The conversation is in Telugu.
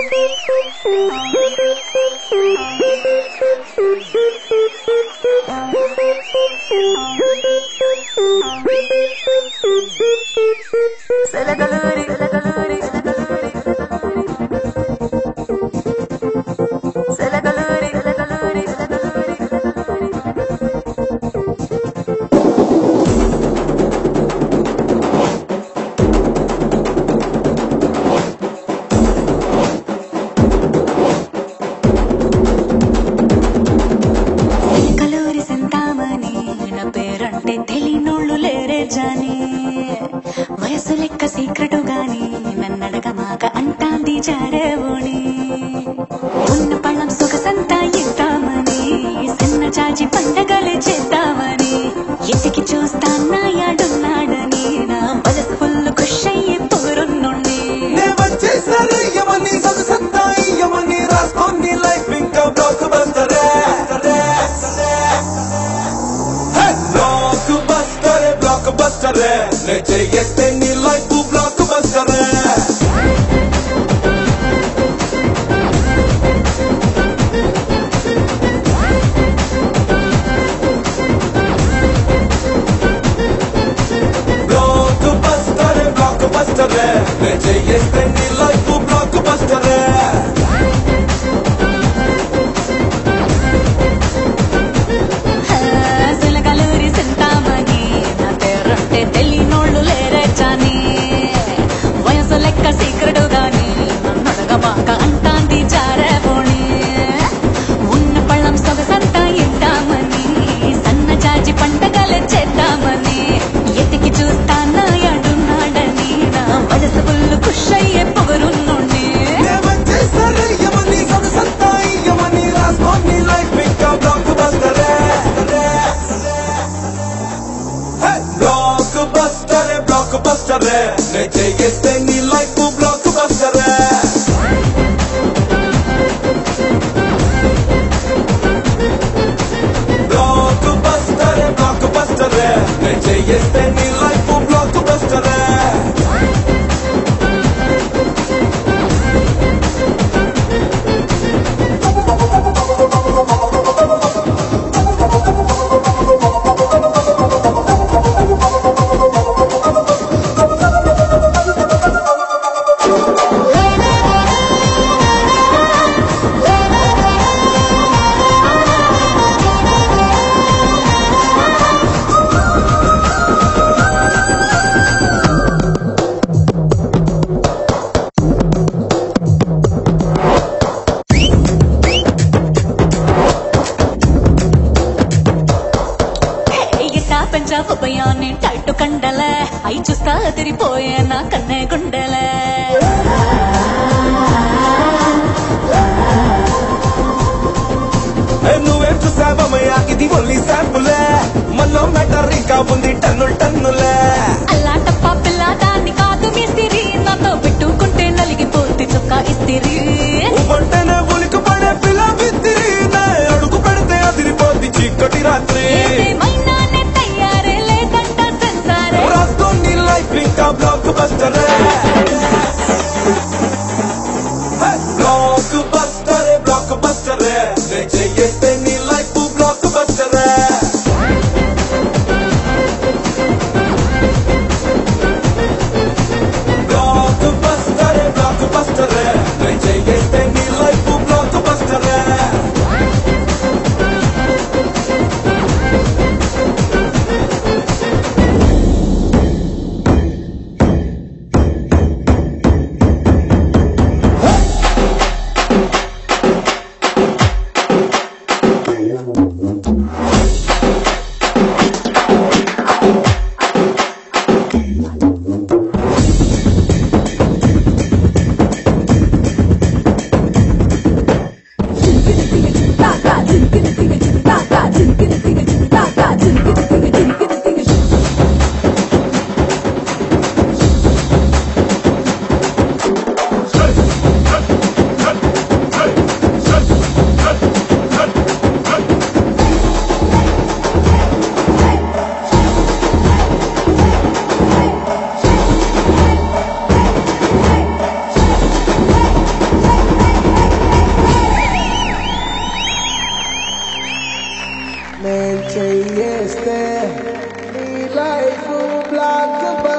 Thank you. సీక్రెటు నన్నడగ మాక అంటాంది జారేవోని ఉన్న పళ్ళం సొగసంతా ఇద్దామని సన్న చాచి పండగలు చేద్దామని. ఎతికి చూస్తా నన్నడగమాక అంటాంది జారేవోని ఉన్న పళ్ళం సొగసంతా ఇద్దామని సన్న చాచి పండగలే చేద్దామని. ఎతికి చూస్తా నాయాడున్నాడని నా మనసు ఫుల్ ఖుష్ అయ్యే పొగరున్నుండి. నే వచ్చేసాను యమని సొగసంతా యమని రాసుకోండి లైఫ్ ఇంకా బ్లాక్ బస్టరే బ్లాక్ బస్టరే బ్లాక్ బస్టరే నే చేస్తే నీ లైఫ్ భయాన్ని టైట్ కండలే అయి చూస్తా అదిరిపోయే నా కన్నే గుండెలే. నువ్వేం చూసావమ్మయ్యా ఇది ఓన్లీ శాంపులే మనలో మెటర్ ఇంకా ఉంది టన్నులు టన్నులే. అలాంటప్ప పిల్ల దాన్ని కాదు మిస్తిరి నాతో పెట్టుకుంటే నలిగిపోతే చొక్కా ఇస్తిరి. ఉమ్మంటేనే ఉలికి పడే పిల్ల విత్తిరి నే అడుగు పెడితే అదిరిపోద్ది చీకటి రాత్రి. bloco, bloco, bloco, Tata, tata, tata, tata, Man, say yes, there. Me like a black.